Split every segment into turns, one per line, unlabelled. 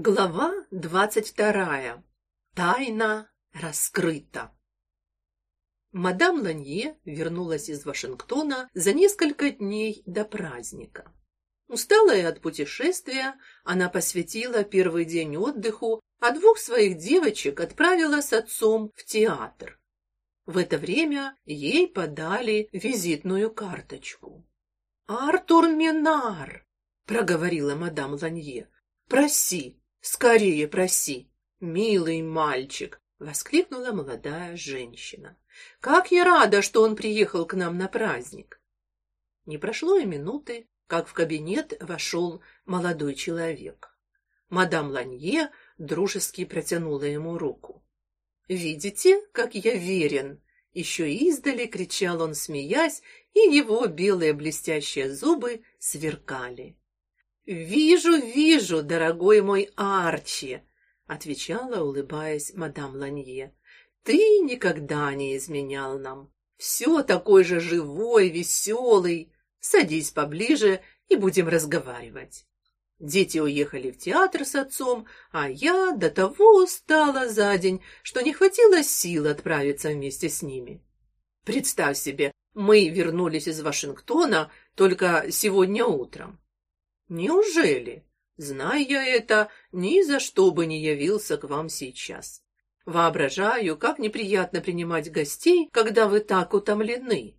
Глава двадцать вторая. Тайна раскрыта. Мадам Ланье вернулась из Вашингтона за несколько дней до праздника. Усталая от путешествия, она посвятила первый день отдыху, а двух своих девочек отправила с отцом в театр. В это время ей подали визитную карточку. «Артур Минар!» — проговорила мадам Ланье. «Проси, Скорее проси, милый мальчик, воскликнула молодая женщина. Как я рада, что он приехал к нам на праздник. Не прошло и минуты, как в кабинет вошел молодой человек. Мадам Ланье дружески протянула ему руку. Видите, как я верен, еще издали кричал он, смеясь, и его белые блестящие зубы сверкали. Вижу, вижу, дорогой мой Арчи, отвечала, улыбаясь мадам Ланье. Ты никогда не изменял нам. Все такой же живой, веселый. Садись поближе и будем разговаривать. Дети уехали в театр с отцом, а я до того устала за день, что не хватило сил отправиться вместе с ними. Представь себе, мы вернулись из Вашингтона только сегодня утром. Неужели? Зная это, ни за что бы не явился к вам сейчас. Воображаю, как неприятно принимать гостей, когда вы так утомлены.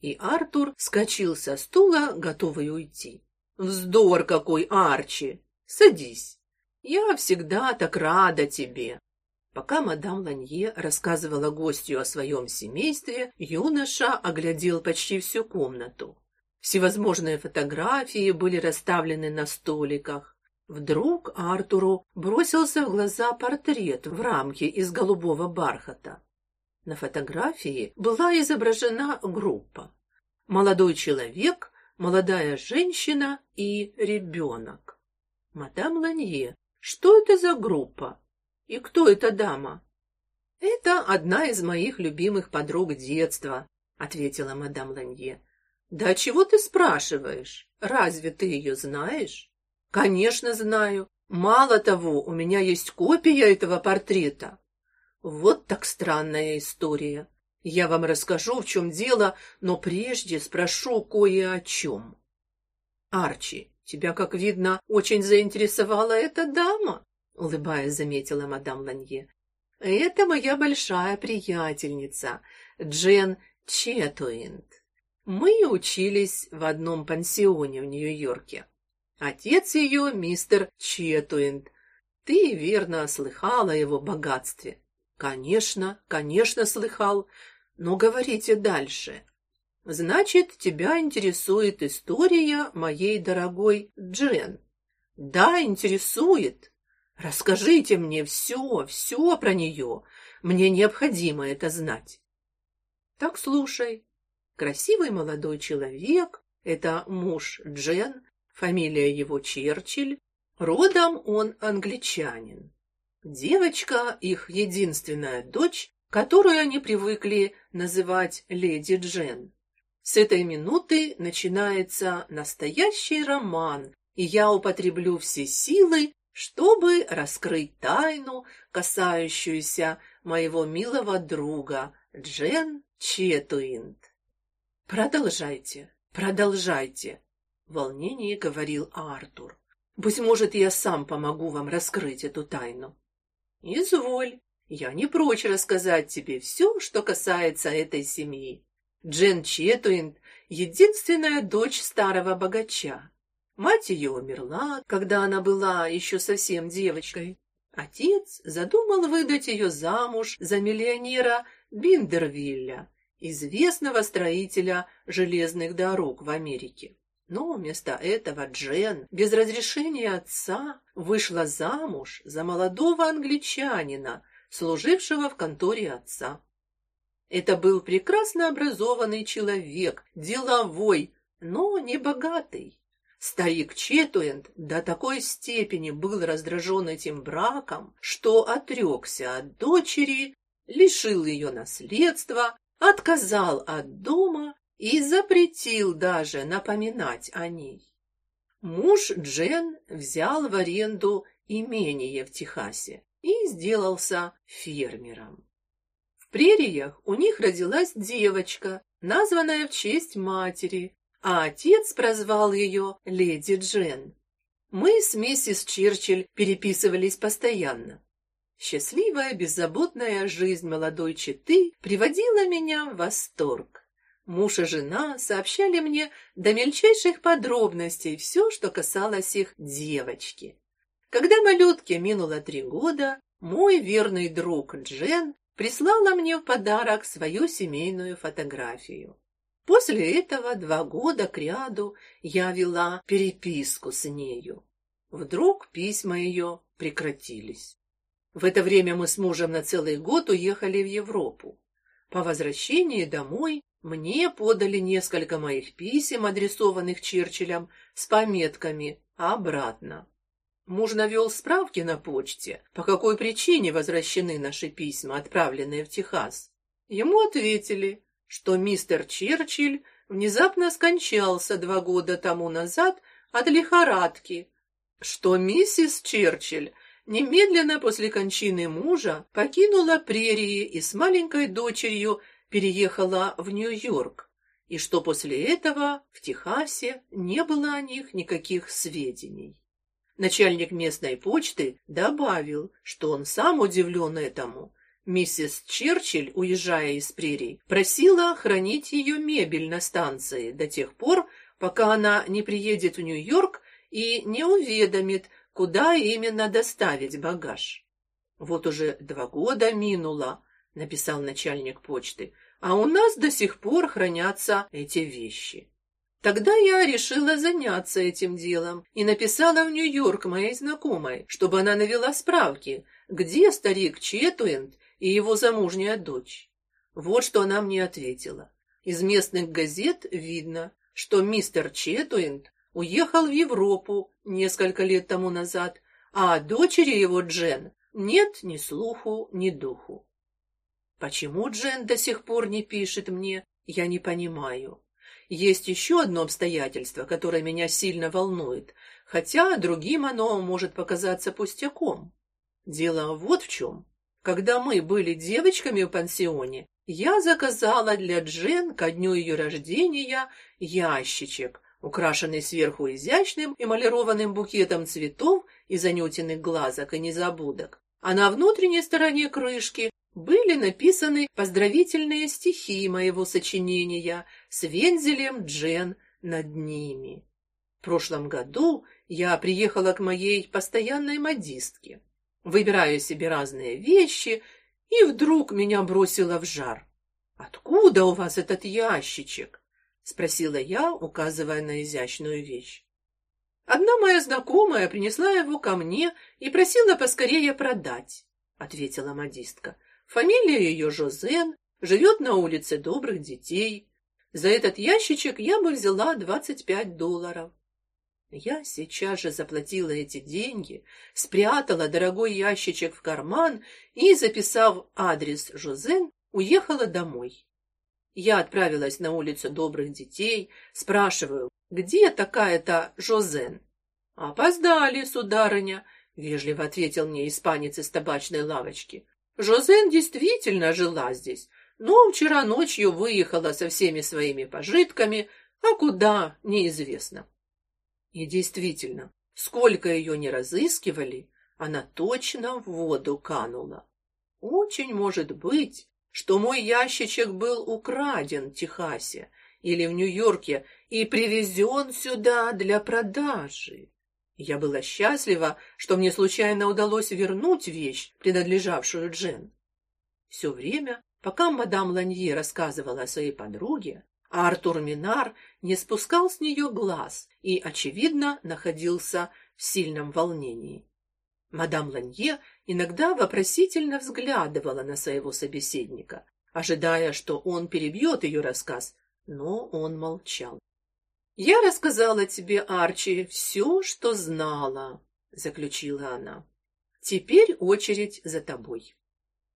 И Артур вскочил со стула, готовый уйти. Вздор какой, Арчи. Садись. Я всегда так рада тебе. Пока мадам Ланье рассказывала гостю о своем семействе, юноша оглядел почти всю комнату. Всевозможные фотографии были расставлены на столиках. Вдруг Артуру бросился в глаза портрет в рамке из голубого бархата. На фотографии была изображена группа: молодой человек, молодая женщина и ребенок. Мадам Ланье, что это за группа? И кто эта дама? Это одна из моих любимых подруг детства, ответила мадам Ланье. Да чего ты спрашиваешь? Разве ты ее знаешь? Конечно, знаю. Мало того, у меня есть копия этого портрета. Вот так странная история. Я вам расскажу, в чем дело, но прежде спрошу кое о чем. Арчи, тебя, как видно, очень заинтересовала эта дама, улыбаясь, заметила мадам Ланье. Это моя большая приятельница, Джен Четуинд. Мы учились в одном пансионе в Нью-Йорке. Отец ее мистер Четуинд. Ты верно слыхала о его богатстве? Конечно, конечно, слыхал. Но говорите дальше. Значит, тебя интересует история моей дорогой Джен? Да, интересует. Расскажите мне все, все про нее. Мне необходимо это знать. Так слушай. Красивый молодой человек, это муж Джен, фамилия его Черчилль, родом он англичанин. Девочка их единственная дочь, которую они привыкли называть леди Джен. С этой минуты начинается настоящий роман, и я употреблю все силы, чтобы раскрыть тайну, касающуюся моего милого друга Джен Четуинд. Продолжайте, продолжайте, в волнении говорил Артур. Быть может, я сам помогу вам раскрыть эту тайну. Изволь, я не прочь рассказать тебе все, что касается этой семьи. Джен Четуинд — единственная дочь старого богача. Мать ее умерла, когда она была еще совсем девочкой. Отец задумал выдать ее замуж за миллионера Биндервилля, известного строителя железных дорог в Америке. Но вместо этого Джен без разрешения отца вышла замуж за молодого англичанина, служившего в конторе отца. Это был прекрасно образованный человек, деловой, но не богатый. Старик Четуэнд до такой степени был раздражен этим браком, что отрекся от дочери, лишил ее наследства, отказал от дома и запретил даже напоминать о ней. Муж Джен взял в аренду имение в Техасе и сделался фермером. В прериях у них родилась девочка, названная в честь матери, а отец прозвал ее леди Джен. Мы с миссис Черчилль переписывались постоянно. Счастливая, беззаботная жизнь молодой четы приводила меня в восторг. Муж и жена сообщали мне до мельчайших подробностей все, что касалось их девочки. Когда малютке минуло три года, мой верный друг Джен прислала мне в подарок свою семейную фотографию. После этого два года кряду я вела переписку с нею. Вдруг письма ее прекратились. В это время мы с мужем на целый год уехали в Европу. По возвращении домой мне подали несколько моих писем, адресованных Черчиллем, с пометками обратно. Муж навел справки на почте, по какой причине возвращены наши письма, отправленные в Техас. Ему ответили, что мистер Черчилль внезапно скончался два года тому назад от лихорадки, что миссис Черчилль немедленно после кончины мужа покинула прерии и с маленькой дочерью переехала в Нью-Йорк, и что после этого в Техасе не было о них никаких сведений. Начальник местной почты добавил, что он сам удивлен этому. Миссис Черчилль, уезжая из прерий, просила хранить ее мебель на станции до тех пор, пока она не приедет в Нью-Йорк и не уведомит, куда именно доставить багаж. Вот уже два года минуло, написал начальник почты. А у нас до сих пор хранятся эти вещи. Тогда я решила заняться этим делом и написала в Нью-Йорк моей знакомой, чтобы она навела справки, где старик Четуэнд и его замужняя дочь. Вот что она мне ответила. Из местных газет видно, что мистер Четуэнд уехал в Европу несколько лет тому назад, а о дочери его Джен нет ни слуху, ни духу. Почему Джен до сих пор не пишет мне, я не понимаю. Есть еще одно обстоятельство, которое меня сильно волнует, хотя другим оно может показаться пустяком. Дело вот в чем. Когда мы были девочками в пансионе, я заказала для Джен ко дню ее рождения ящичек, украшенный сверху изящным эмалированным букетом цветов из анютиных глазок и незабудок. А на внутренней стороне крышки были написаны поздравительные стихи моего сочинения с вензелем Джен над ними. В прошлом году я приехала к моей постоянной модистке. Выбираю себе разные вещи, и вдруг меня бросило в жар. Откуда у вас этот ящичек? Спросила я, указывая на изящную вещь. Одна моя знакомая принесла его ко мне и просила поскорее продать, ответила модистка. Фамилия ее Жозен, живет на улице Добрых детей. За этот ящичек я бы взяла двадцать пять долларов. Я сейчас же заплатила эти деньги, спрятала дорогой ящичек в карман и, записав адрес Жозен, уехала домой. Я отправилась на улицу Добрых детей, спрашиваю, где такая-то Жозен? Опоздали, сударыня, вежливо ответил мне испанец из табачной лавочки. Жозен действительно жила здесь, но вчера ночью выехала со всеми своими пожитками, а куда неизвестно. И действительно, сколько ее не разыскивали, она точно в воду канула. Очень может быть, что мой ящичек был украден в Техасе или в Нью-Йорке и привезен сюда для продажи. Я была счастлива, что мне случайно удалось вернуть вещь, принадлежавшую Джен. Все время, пока мадам Ланье рассказывала о своей подруге, Артур Минар не спускал с нее глаз и, очевидно, находился в сильном волнении. Мадам Ланье иногда вопросительно взглядывала на своего собеседника, ожидая, что он перебьет ее рассказ, но он молчал. Я рассказала тебе, Арчи, все, что знала, заключила она. Теперь очередь за тобой.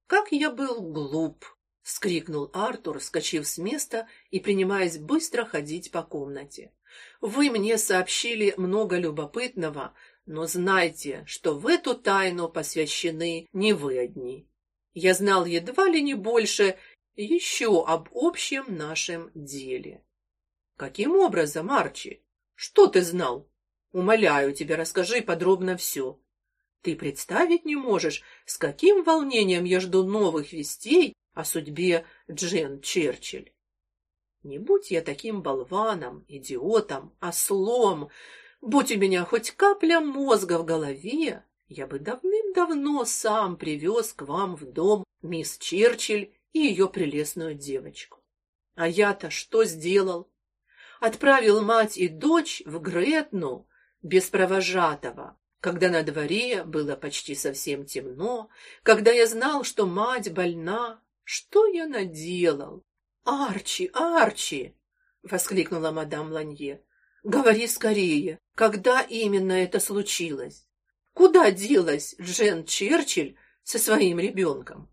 Как я был глуп, вскрикнул Артур, вскочив с места и принимаясь быстро ходить по комнате. Вы мне сообщили много любопытного, Но знайте, что в эту тайну посвящены не вы одни. Я знал едва ли не больше еще об общем нашем деле. Каким образом, Арчи? Что ты знал? Умоляю тебя, расскажи подробно все. Ты представить не можешь, с каким волнением я жду новых вестей о судьбе Джен Черчилль. Не будь я таким болваном, идиотом, ослом, будь у меня хоть капля мозга в голове, я бы давным-давно сам привез к вам в дом мисс Черчилль и ее прелестную девочку. А я-то что сделал? Отправил мать и дочь в Гретну без провожатого, когда на дворе было почти совсем темно, когда я знал, что мать больна. Что я наделал? Арчи, Арчи, воскликнула мадам Ланье. Говори скорее, когда именно это случилось? Куда делась Джен Черчилль со своим ребенком?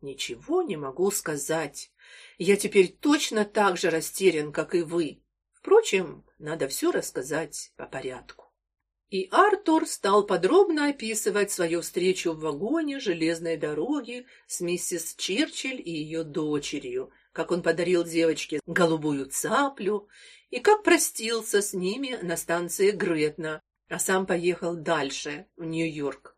Ничего не могу сказать. Я теперь точно так же растерян, как и вы. Впрочем, надо все рассказать по порядку. И Артур стал подробно описывать свою встречу в вагоне железной дороги с миссис Черчилль и ее дочерью, как он подарил девочке голубую цаплю и как простился с ними на станции Гретна, а сам поехал дальше, в Нью-Йорк.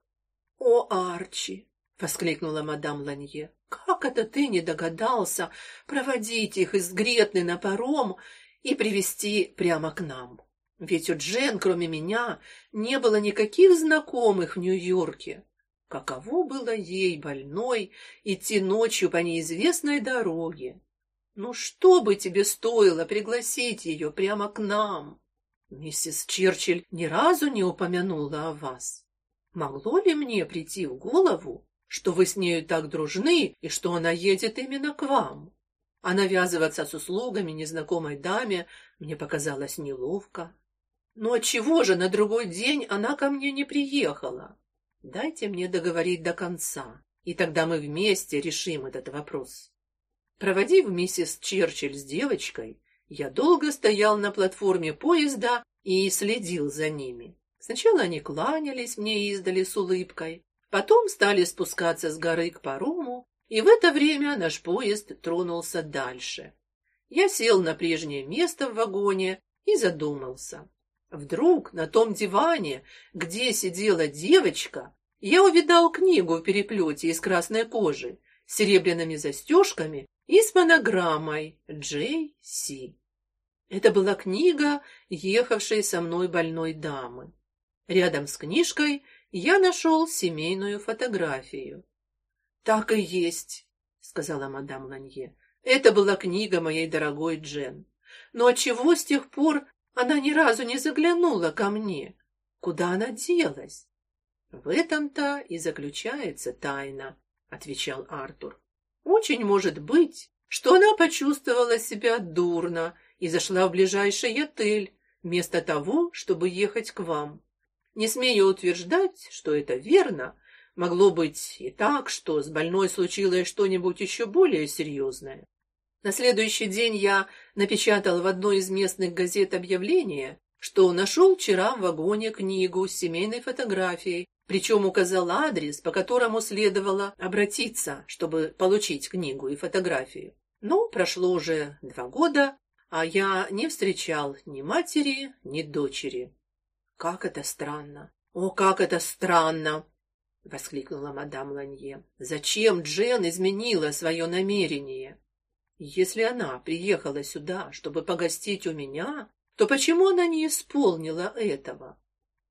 «О, Арчи!» — воскликнула мадам Ланье. «Как это ты не догадался проводить их из Гретны на паром и привести прямо к нам? Ведь у Джен, кроме меня, не было никаких знакомых в Нью-Йорке. Каково было ей, больной, идти ночью по неизвестной дороге, ну что бы тебе стоило пригласить ее прямо к нам? Миссис Черчилль ни разу не упомянула о вас. Могло ли мне прийти в голову, что вы с нею так дружны и что она едет именно к вам? А навязываться с услугами незнакомой даме мне показалось неловко. Но отчего же на другой день она ко мне не приехала? Дайте мне договорить до конца, и тогда мы вместе решим этот вопрос. Проводив миссис Черчилль с девочкой, я долго стоял на платформе поезда и следил за ними. Сначала они кланялись мне издали с улыбкой, потом стали спускаться с горы к парому, и в это время наш поезд тронулся дальше. Я сел на прежнее место в вагоне и задумался. Вдруг на том диване, где сидела девочка, я увидал книгу в переплете из красной кожи с серебряными застежками и с монограммой Джей Си. Это была книга ехавшей со мной больной дамы. Рядом с книжкой я нашел семейную фотографию. Так и есть, сказала мадам Ланье. Это была книга моей дорогой Джен. Но отчего с тех пор она ни разу не заглянула ко мне? Куда она делась? В этом-то и заключается тайна, отвечал Артур. Очень может быть, что она почувствовала себя дурно и зашла в ближайший отель, вместо того, чтобы ехать к вам. Не смею утверждать, что это верно. Могло быть и так, что с больной случилось что-нибудь еще более серьезное. На следующий день я напечатал в одной из местных газет объявление, что нашел вчера в вагоне книгу с семейной фотографией, причем указал адрес, по которому следовало обратиться, чтобы получить книгу и фотографию. Но прошло уже два года, а я не встречал ни матери, ни дочери. Как это странно! О, как это странно! воскликнула мадам Ланье. Зачем Джен изменила свое намерение? Если она приехала сюда, чтобы погостить у меня, то почему она не исполнила этого?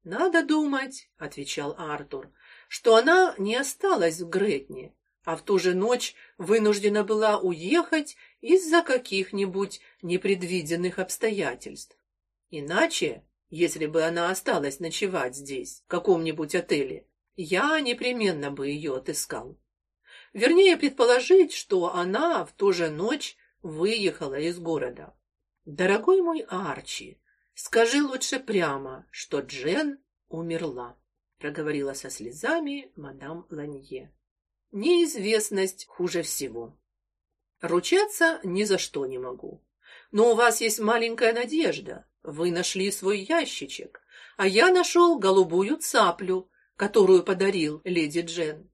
Надо думать, отвечал Артур, что она не осталась в Гретне, а в ту же ночь вынуждена была уехать из-за каких-нибудь непредвиденных обстоятельств. Иначе, если бы она осталась ночевать здесь, в каком-нибудь отеле, я непременно бы ее отыскал. Вернее, предположить, что она в ту же ночь выехала из города. Дорогой мой Арчи, Скажи лучше прямо, что Джен умерла, проговорила со слезами мадам Ланье. Неизвестность хуже всего. Ручаться ни за что не могу. Но у вас есть маленькая надежда. Вы нашли свой ящичек, а я нашел голубую цаплю, которую подарил леди Джен.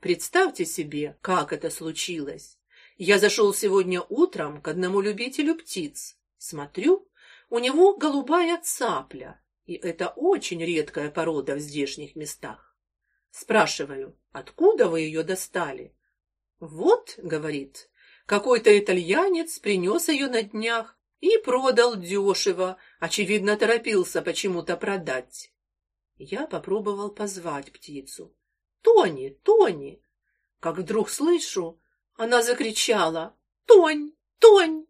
Представьте себе, как это случилось. Я зашел сегодня утром к одному любителю птиц. Смотрю, у него голубая цапля, и это очень редкая порода в здешних местах. Спрашиваю, откуда вы ее достали? Вот, говорит, какой-то итальянец принес ее на днях и продал дешево, очевидно, торопился почему-то продать. Я попробовал позвать птицу. Тони, Тони. Как вдруг слышу, она закричала: "Тонь, Тонь!"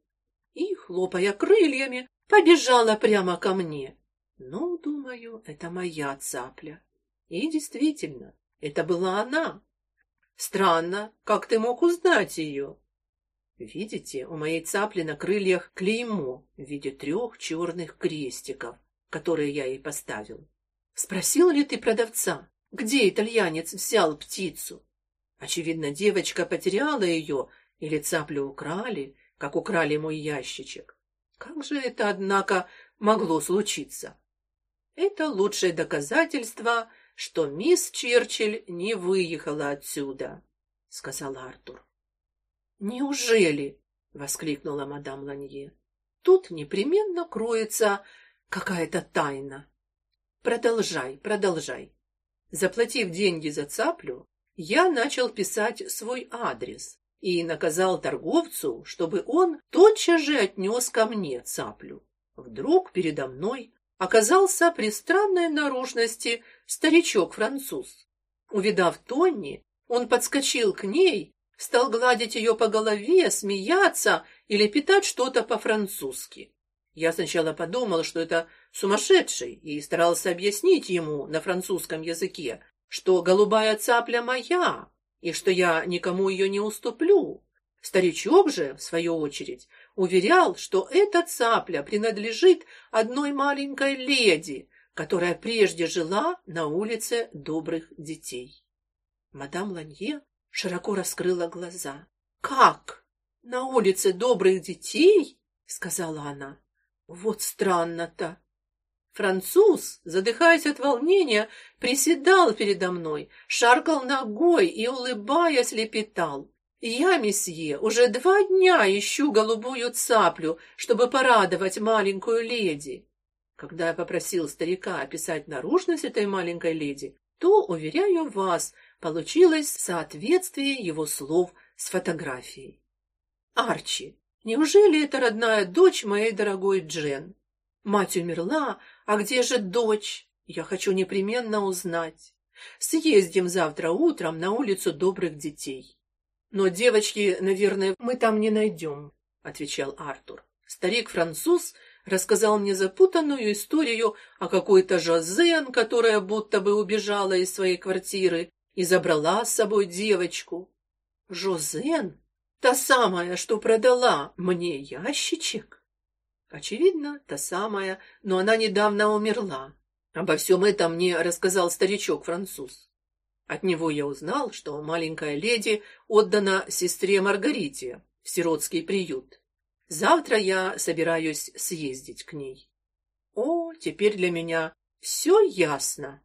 И хлопая крыльями, побежала прямо ко мне. Ну, думаю, это моя цапля. И действительно, это была она. Странно, как ты мог узнать ее? Видите, у моей цапли на крыльях клеймо в виде трех черных крестиков, которые я ей поставил. Спросил ли ты продавца, где итальянец взял птицу? Очевидно, девочка потеряла ее или цаплю украли, как украли мой ящичек. Как же это, однако, могло случиться? Это лучшее доказательство, что мисс Черчилль не выехала отсюда, сказал Артур. Неужели? воскликнула мадам Ланье. Тут непременно кроется какая-то тайна. Продолжай, продолжай. Заплатив деньги за цаплю, я начал писать свой адрес и наказал торговцу, чтобы он тотчас же отнес ко мне цаплю. Вдруг передо мной оказался при странной наружности старичок-француз. Увидав Тонни, он подскочил к ней, стал гладить ее по голове, смеяться и лепетать что-то по-французски. Я сначала подумал, что это сумасшедший, и старался объяснить ему на французском языке, что голубая цапля моя, и что я никому ее не уступлю. Старичок же, в свою очередь, уверял, что эта цапля принадлежит одной маленькой леди, которая прежде жила на улице добрых детей. Мадам Ланье широко раскрыла глаза. Как? На улице добрых детей? сказала она. Вот странно-то. Француз, задыхаясь от волнения, приседал передо мной, шаркал ногой и улыбаясь лепетал: "Я, месье, уже два дня ищу голубую цаплю, чтобы порадовать маленькую леди". Когда я попросил старика описать наружность этой маленькой леди, то, уверяю вас, получилось соответствие его слов с фотографией. Арчи, неужели это родная дочь моей дорогой Джен? Мать умерла, а где же дочь? Я хочу непременно узнать. Съездим завтра утром на улицу добрых детей. Но девочки, наверное, мы там не найдем, отвечал Артур. Старик-француз рассказал мне запутанную историю о какой-то Жозен, которая будто бы убежала из своей квартиры и забрала с собой девочку. Жозен, та самая, что продала мне ящичек. Очевидно, та самая, но она недавно умерла. Обо всем этом мне рассказал старичок-француз. От него я узнал, что маленькая леди отдана сестре Маргарите в сиротский приют. Завтра я собираюсь съездить к ней. О, теперь для меня все ясно,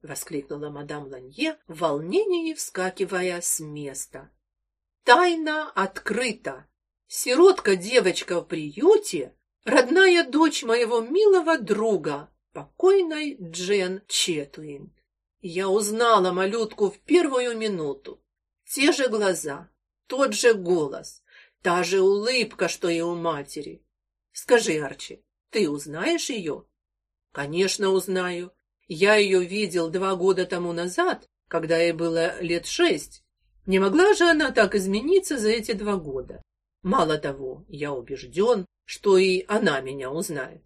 воскликнула мадам Ланье в волнении, вскакивая с места. Тайна открыта. Сиротка-девочка в приюте родная дочь моего милого друга, покойной Джен Четуин. Я узнала малютку в первую минуту. Те же глаза, тот же голос, та же улыбка, что и у матери. Скажи, Арчи, ты узнаешь ее? Конечно, узнаю. Я ее видел два года тому назад, когда ей было лет шесть. Не могла же она так измениться за эти два года? Мало того, я убежден, что и она меня узнает.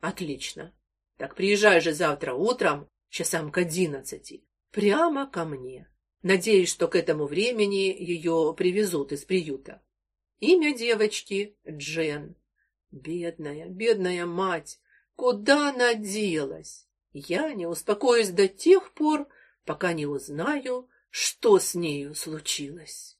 Отлично. Так приезжай же завтра утром, часам к одиннадцати, прямо ко мне. Надеюсь, что к этому времени ее привезут из приюта. Имя девочки Джен. Бедная, бедная мать, куда она делась? Я не успокоюсь до тех пор, пока не узнаю, что с нею случилось.